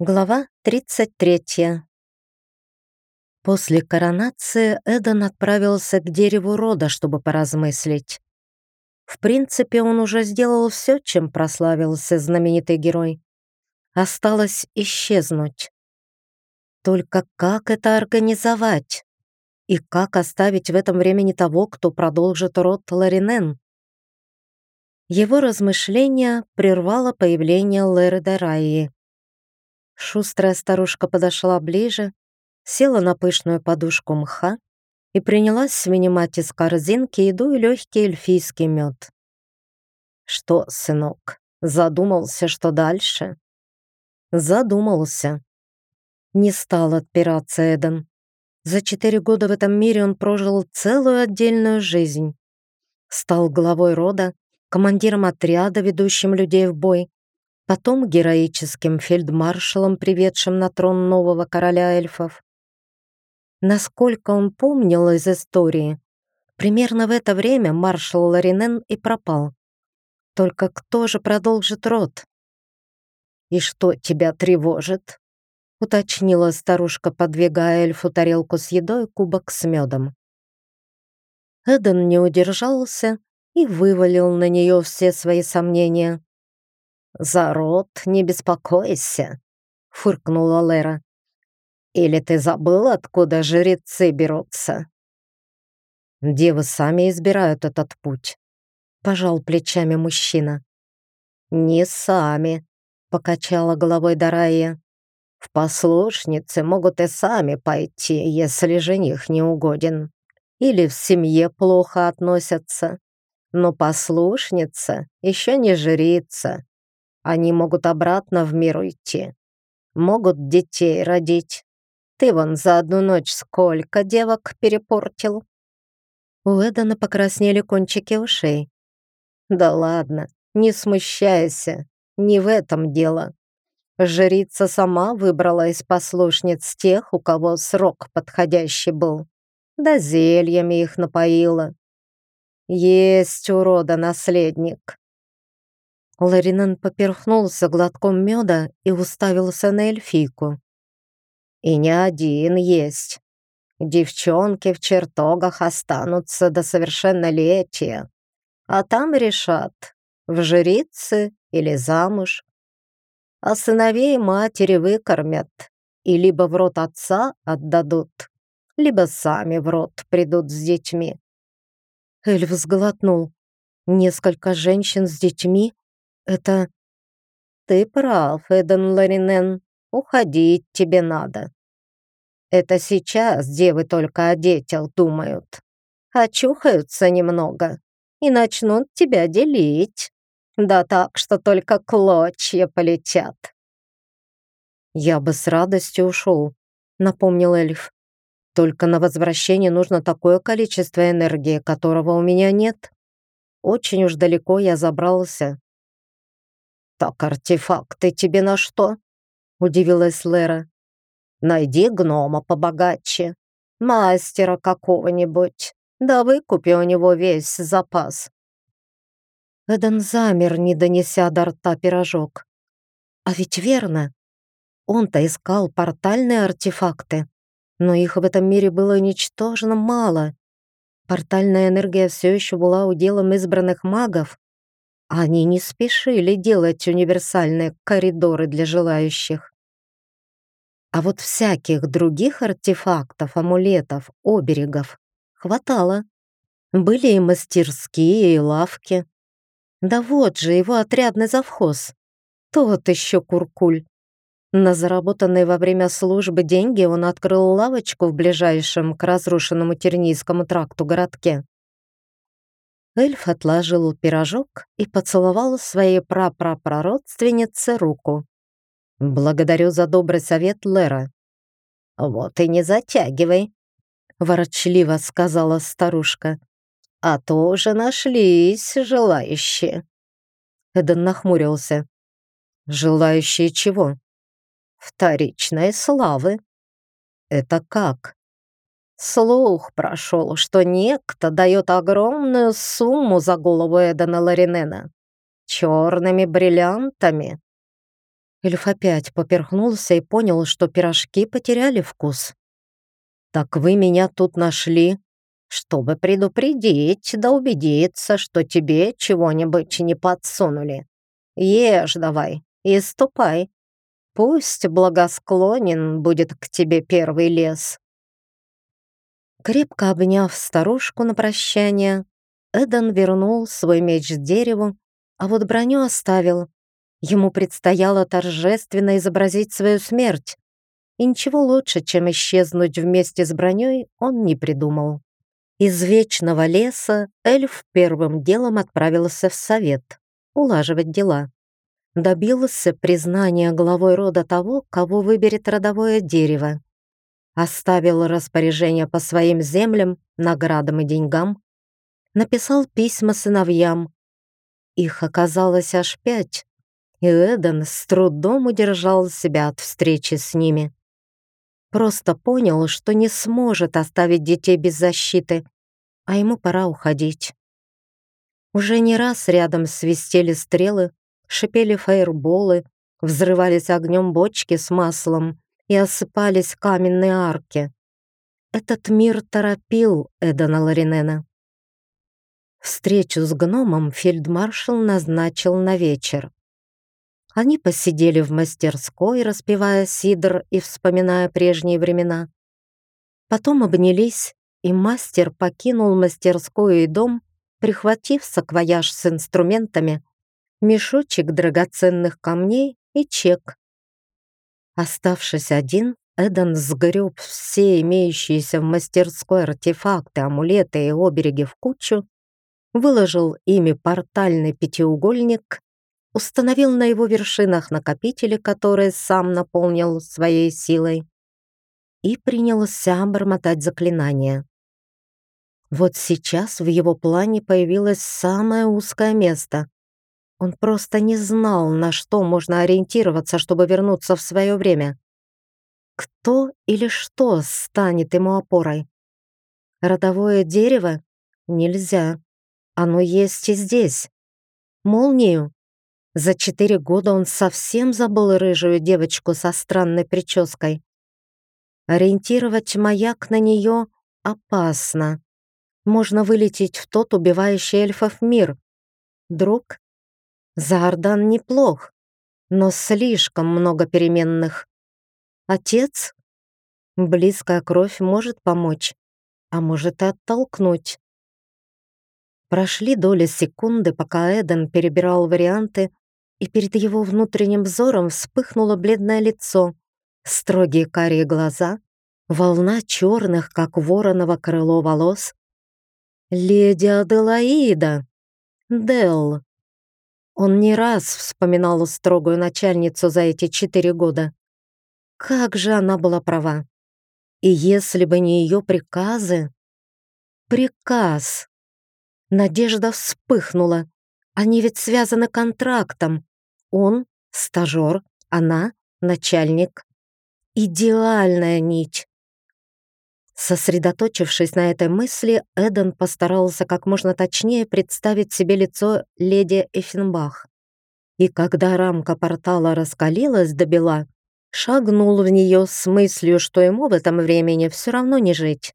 Глава 33. После коронации Эден отправился к дереву рода, чтобы поразмыслить. В принципе, он уже сделал все, чем прославился знаменитый герой. Осталось исчезнуть. Только как это организовать? И как оставить в этом времени того, кто продолжит род Ларинен? Его размышления прервало появление Леры Дарайи. Шустрая старушка подошла ближе, села на пышную подушку мха и принялась вынимать из корзинки еду и легкий эльфийский мед. «Что, сынок, задумался, что дальше?» Задумался. Не стал отпираться Эден. За четыре года в этом мире он прожил целую отдельную жизнь. Стал главой рода, командиром отряда, ведущим людей в бой, потом героическим фельдмаршалом, приведшим на трон нового короля эльфов. Насколько он помнил из истории, примерно в это время маршал Ларинен и пропал. Только кто же продолжит род? «И что тебя тревожит?» — уточнила старушка, подвигая эльфу тарелку с едой и кубок с медом. Эден не удержался и вывалил на нее все свои сомнения. «За род не беспокойся», — фыркнула Лера. «Или ты забыл, откуда жрецы берутся?» «Девы сами избирают этот путь», — пожал плечами мужчина. «Не сами», — покачала головой Дарая. «В послушницы могут и сами пойти, если жених не угоден. Или в семье плохо относятся. Но послушница еще не жрица, они могут обратно в мир уйти. Могут детей родить. Ты вон за одну ночь сколько девок перепортил?» У Эдана покраснели кончики ушей. «Да ладно, не смущайся, не в этом дело. Жрица сама выбрала из послушниц тех, у кого срок подходящий был. Да зельями их напоила. Есть у рода наследник. Ларинен поперхнулся глотком меда и уставился на эльфийку. «И не один есть. Девчонки в чертогах останутся до совершеннолетия, а там решат, в жрицы или замуж. А сыновей матери выкормят и либо в рот отца отдадут, либо сами в рот придут с детьми». Эльф сглотнул. «Несколько женщин с детьми? Это... Ты прав, Эден Ларинен. Уходить тебе надо. Это сейчас девы только о детях думают. Очухаются немного и начнут тебя делить. Да так, что только клочья полетят. «Я бы с радостью ушел», — напомнил эльф. «Только на возвращение нужно такое количество энергии, которого у меня нет. Очень уж далеко я забрался, «Так артефакты тебе на что?» — удивилась Лера. «Найди гнома побогаче, мастера какого-нибудь, да выкупи у него весь запас». Эден замер, не донеся до рта пирожок. А ведь верно. Он-то искал портальные артефакты, но их в этом мире было ничтожно мало. Портальная энергия все еще была уделом избранных магов, они не спешили делать универсальные коридоры для желающих. А вот всяких других артефактов, амулетов, оберегов хватало. Были и мастерские, и лавки. Да вот же его отрядный завхоз. Тот еще куркуль. На заработанные во время службы деньги он открыл лавочку в ближайшем к разрушенному Тернийскому тракту городке. Эльф отложил пирожок и поцеловал своей прапрапрародственнице руку. «Благодарю за добрый совет, Лера». «Вот и не затягивай», — ворочливо сказала старушка. «А то уже нашлись желающие». Эден нахмурился. «Желающие чего?» «Вторичной славы». «Это как?» Слух прошел, что некто дает огромную сумму за голову Эдена Ларинена. Черными бриллиантами. Эльф опять поперхнулся и понял, что пирожки потеряли вкус. «Так вы меня тут нашли, чтобы предупредить да убедиться, что тебе чего-нибудь не подсунули. Ешь давай и ступай. Пусть благосклонен будет к тебе первый лес». Крепко обняв старушку на прощание, Эден вернул свой меч дереву, а вот броню оставил. Ему предстояло торжественно изобразить свою смерть, и ничего лучше, чем исчезнуть вместе с броней, он не придумал. Из Вечного леса эльф первым делом отправился в совет, улаживать дела. Добился признания главой рода того, кого выберет родовое дерево. Оставил распоряжение по своим землям, наградам и деньгам. Написал письма сыновьям. Их оказалось аж пять, и Эден с трудом удержал себя от встречи с ними. Просто понял, что не сможет оставить детей без защиты, а ему пора уходить. Уже не раз рядом свистели стрелы, шипели фаерболы, взрывались огнем бочки с маслом и осыпались каменные арки. Этот мир торопил Эдена Ларинена. Встречу с гномом фельдмаршал назначил на вечер. Они посидели в мастерской, распевая сидр и вспоминая прежние времена. Потом обнялись, и мастер покинул мастерскую и дом, прихватив саквояж с инструментами, мешочек драгоценных камней и чек. Оставшись один, Эден сгреб все имеющиеся в мастерской артефакты, амулеты и обереги в кучу, выложил ими портальный пятиугольник установил на его вершинах накопители, которые сам наполнил своей силой, и принялся бормотать заклинания. Вот сейчас в его плане появилось самое узкое место. Он просто не знал, на что можно ориентироваться, чтобы вернуться в свое время. Кто или что станет ему опорой? Родовое дерево? Нельзя. Оно есть и здесь. Молнию? За четыре года он совсем забыл рыжую девочку со странной прической. Ориентировать маяк на нее опасно. Можно вылететь в тот убивающий эльфов мир. Друг? Заордан неплох, но слишком много переменных. Отец? Близкая кровь может помочь, а может и оттолкнуть. Прошли доли секунды, пока Эден перебирал варианты, и перед его внутренним взором вспыхнуло бледное лицо, строгие карие глаза, волна черных, как вороново крыло волос. «Леди Аделаида! Дел!» Он не раз вспоминал строгую начальницу за эти четыре года. Как же она была права. И если бы не ее приказы... Приказ. Надежда вспыхнула. Они ведь связаны контрактом. Он — стажер, она — начальник. Идеальная нить. Сосредоточившись на этой мысли, Эден постарался как можно точнее представить себе лицо леди Эффенбах. И когда рамка портала раскалилась до бела, шагнул в нее с мыслью, что ему в этом времени все равно не жить.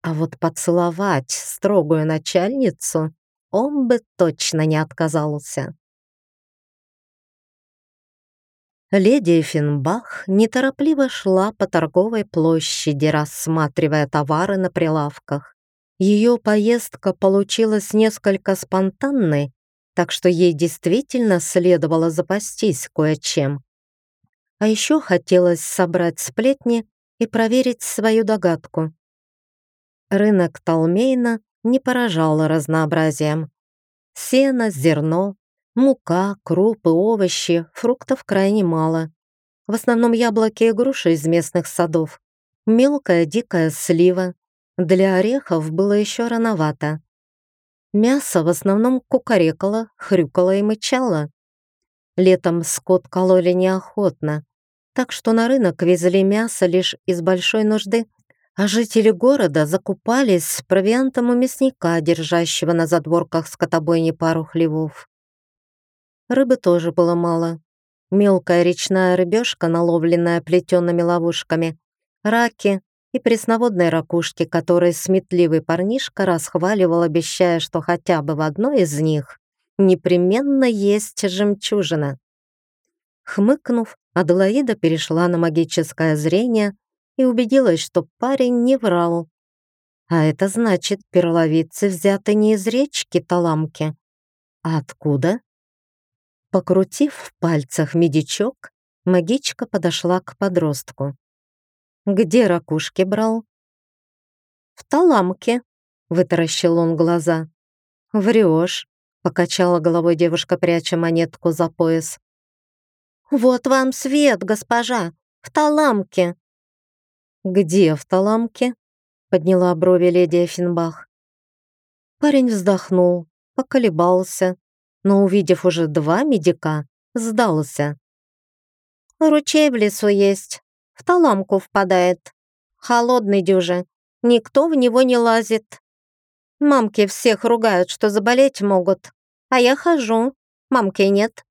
А вот поцеловать строгую начальницу он бы точно не отказался. Леди Финбах неторопливо шла по торговой площади, рассматривая товары на прилавках. Ее поездка получилась несколько спонтанной, так что ей действительно следовало запастись кое-чем. А еще хотелось собрать сплетни и проверить свою догадку. Рынок Талмейна не поражал разнообразием. Сено, зерно, Мука, крупы, овощи, фруктов крайне мало. В основном яблоки и груши из местных садов. Мелкая дикая слива. Для орехов было еще рановато. Мясо в основном кукарекало, хрюкало и мычало. Летом скот кололи неохотно, так что на рынок везли мясо лишь из большой нужды, а жители города закупались провиантом у мясника, держащего на задворках скотобойни пару хлевов. Рыбы тоже было мало. мелкая речная рыбешка, наловленная плетеными ловушками, раки и пресноводные ракушки, которые сметливый парнишка расхваливал, обещая, что хотя бы в одной из них непременно есть жемчужина. Хмыкнув, Аделаида перешла на магическое зрение и убедилась, что парень не врал. А это значит, перловицы взяты не из речки Таламки. А откуда? Покрутив в пальцах медичок, магичка подошла к подростку. «Где ракушки брал?» «В Таламке», — вытаращил он глаза. «Врешь», — покачала головой девушка, пряча монетку за пояс. «Вот вам свет, госпожа, в Таламке!» «Где в Таламке?» — подняла брови леди Финбах. Парень вздохнул, поколебался, но, увидев уже два медика, сдался. «Ручей в лесу есть, в Таламку впадает. Холодный дюже, никто в него не лазит. Мамки всех ругают, что заболеть могут, а я хожу, мамки нет.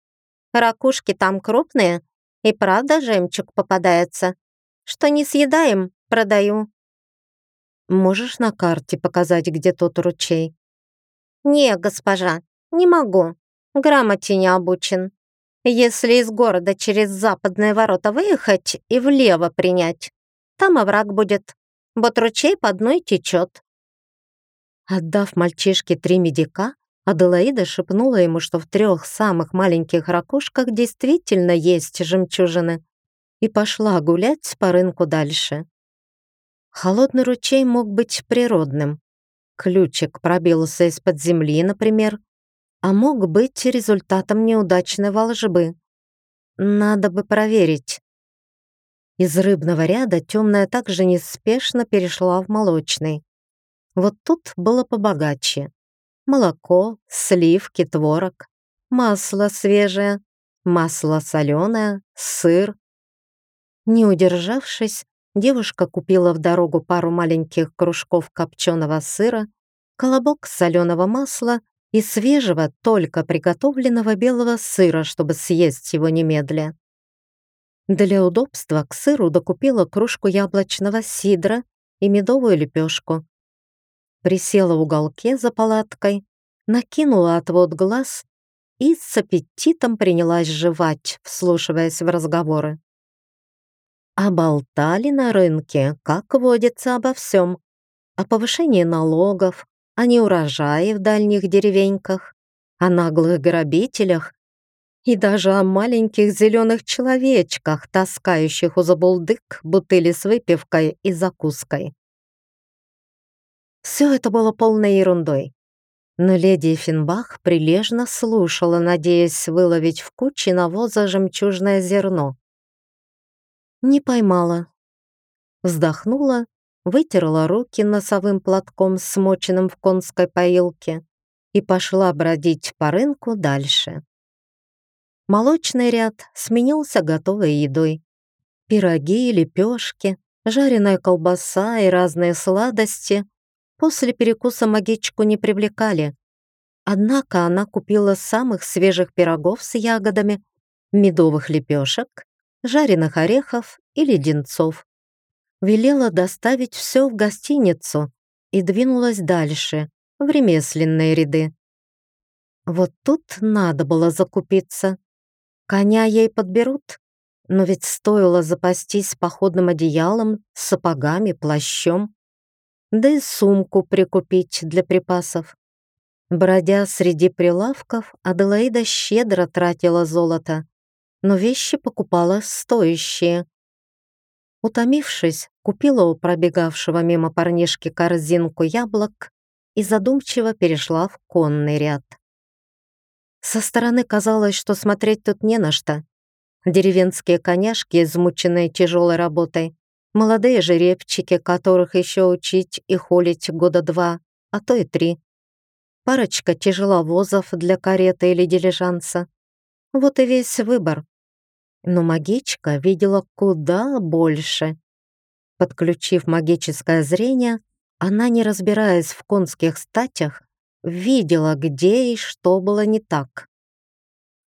Ракушки там крупные, и правда жемчуг попадается. Что не съедаем, продаю. Можешь на карте показать, где тот ручей? Не, госпожа, не могу. Грамоте не обучен. Если из города через западные ворота выехать и влево принять, там овраг будет. Вот ручей по одной течет. Отдав мальчишке три медика, Аделаида шепнула ему, что в трех самых маленьких ракушках действительно есть жемчужины, и пошла гулять по рынку дальше. Холодный ручей мог быть природным. Ключик пробился из-под земли, например, а мог быть результатом неудачной волжбы. Надо бы проверить. Из рыбного ряда темная также неспешно перешла в молочный. Вот тут было побогаче молоко, сливки, творог, масло свежее, масло соленое, сыр. Не удержавшись, девушка купила в дорогу пару маленьких кружков копченого сыра, колобок соленого масла и свежего, только приготовленного белого сыра, чтобы съесть его немедля. Для удобства к сыру докупила кружку яблочного сидра и медовую лепешку, присела в уголке за палаткой, накинула отвод глаз и с аппетитом принялась жевать, вслушиваясь в разговоры. А болтали на рынке, как водится, обо всем. О повышении налогов, о неурожае в дальних деревеньках, о наглых грабителях и даже о маленьких зеленых человечках, таскающих у забулдык бутыли с выпивкой и закуской. Все это было полной ерундой. Но леди Финбах прилежно слушала, надеясь выловить в куче навоза жемчужное зерно. Не поймала. Вздохнула, вытерла руки носовым платком, смоченным в конской поилке, и пошла бродить по рынку дальше. Молочный ряд сменился готовой едой. Пироги, лепешки, жареная колбаса и разные сладости После перекуса магичку не привлекали. Однако она купила самых свежих пирогов с ягодами, медовых лепешек, жареных орехов и леденцов. Велела доставить все в гостиницу и двинулась дальше, в ремесленные ряды. Вот тут надо было закупиться. Коня ей подберут, но ведь стоило запастись походным одеялом, сапогами, плащом да и сумку прикупить для припасов. Бродя среди прилавков, Аделаида щедро тратила золото, но вещи покупала стоящие. Утомившись, купила у пробегавшего мимо парнишки корзинку яблок и задумчиво перешла в конный ряд. Со стороны казалось, что смотреть тут не на что. Деревенские коняшки, измученные тяжелой работой, Молодые жеребчики, которых еще учить и холить года два, а то и три. Парочка тяжеловозов для кареты или дилижанса. Вот и весь выбор. Но магичка видела куда больше. Подключив магическое зрение, она, не разбираясь в конских статях, видела, где и что было не так.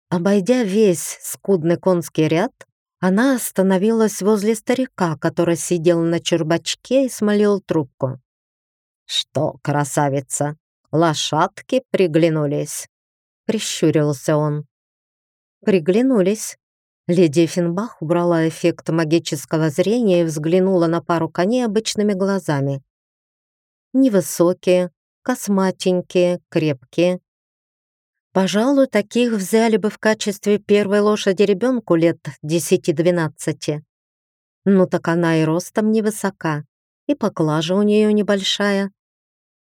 Обойдя весь скудный конский ряд, она остановилась возле старика, который сидел на чурбачке и смолил трубку. «Что, красавица, лошадки приглянулись?» — прищурился он. «Приглянулись». Леди Финбах убрала эффект магического зрения и взглянула на пару коней обычными глазами. Невысокие, косматенькие, крепкие. Пожалуй, таких взяли бы в качестве первой лошади ребенку лет 10-12. Ну так она и ростом невысока, и поклажа у нее небольшая.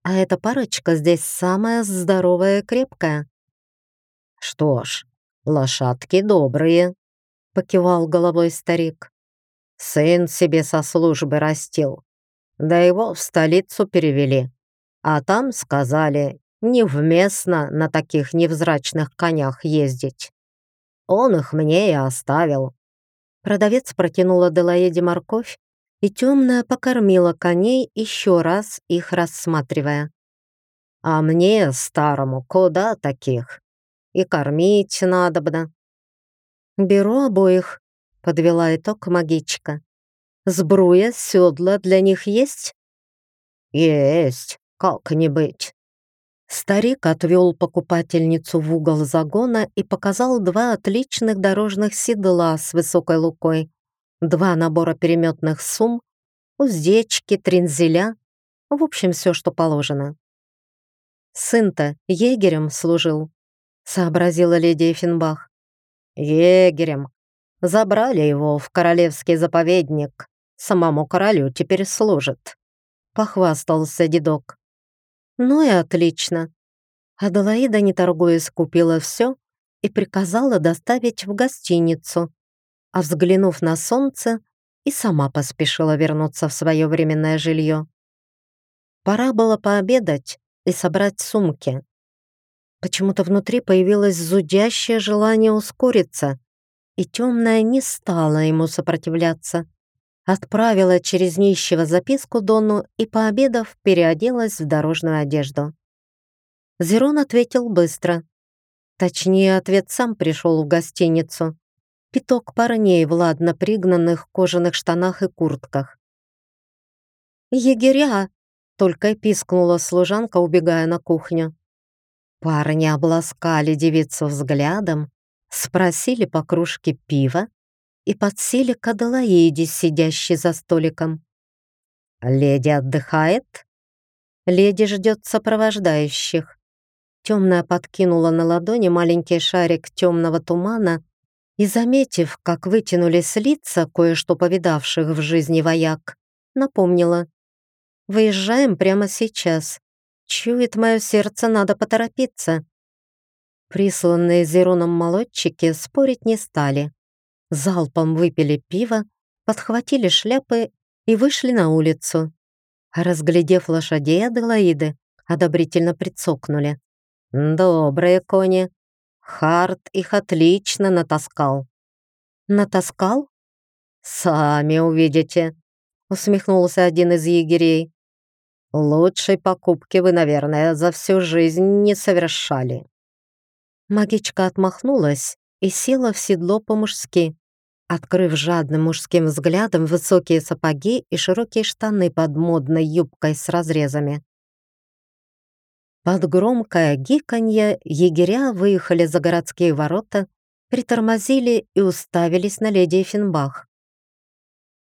А эта парочка здесь самая здоровая и крепкая. Что ж, лошадки добрые, покивал головой старик. Сын себе со службы растил. Да его в столицу перевели. А там сказали, невместно на таких невзрачных конях ездить. Он их мне и оставил. Продавец протянула Делаеде морковь, и темная покормила коней, еще раз их рассматривая. А мне, старому, куда таких? И кормить надобно. Беру обоих, подвела итог магичка. Сбруя, седла для них есть? Есть, как не быть. Старик отвел покупательницу в угол загона и показал два отличных дорожных седла с высокой лукой, два набора переметных сумм, уздечки, тринзеля, в общем, все, что положено. «Сын-то егерем служил», — сообразила леди Эффенбах. «Егерем. Забрали его в королевский заповедник. Самому королю теперь служит», — похвастался дедок. «Ну и отлично». Аделаида, не торгуясь, купила все и приказала доставить в гостиницу, а взглянув на солнце, и сама поспешила вернуться в свое временное жилье. Пора было пообедать и собрать сумки. Почему-то внутри появилось зудящее желание ускориться, и темная не стала ему сопротивляться. Отправила через нищего записку Дону и, пообедав, переоделась в дорожную одежду. Зерон ответил быстро. Точнее, ответ сам пришел в гостиницу пяток парней в ладно пригнанных кожаных штанах и куртках. «Егеря!» — только пискнула служанка, убегая на кухню. Парни обласкали девицу взглядом, спросили по кружке пива и подсели к Аделаиде, сидящей за столиком. «Леди отдыхает?» «Леди ждет сопровождающих». Темная подкинула на ладони маленький шарик темного тумана и, заметив, как вытянулись лица кое-что повидавших в жизни вояк, напомнила. «Выезжаем прямо сейчас. Чует мое сердце, надо поторопиться». Присланные Зероном молодчики спорить не стали. Залпом выпили пиво, подхватили шляпы и вышли на улицу. Разглядев лошадей Аделаиды, одобрительно прицокнули. «Добрые кони, Харт их отлично натаскал. Натаскал? Сами увидите, усмехнулся один из егерей. Лучшей покупки вы, наверное, за всю жизнь не совершали. Магичка отмахнулась и села в седло по-мужски, открыв жадным мужским взглядом высокие сапоги и широкие штаны под модной юбкой с разрезами. Под громкое гиканье егеря выехали за городские ворота, притормозили и уставились на леди Финбах.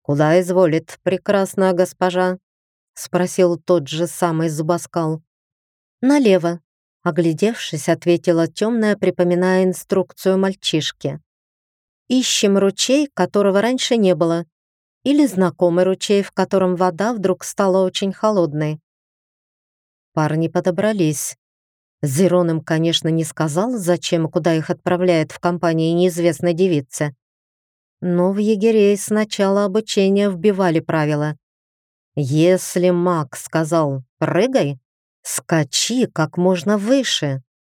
«Куда изволит прекрасная госпожа?» — спросил тот же самый зубоскал. «Налево», — оглядевшись, ответила темная, припоминая инструкцию мальчишки. «Ищем ручей, которого раньше не было, или знакомый ручей, в котором вода вдруг стала очень холодной. Парни подобрались. Зерон им, конечно, не сказал, зачем и куда их отправляют в компании неизвестной девицы. Но в егерей с начала обучения вбивали правила. Если маг сказал «прыгай», скачи как можно выше.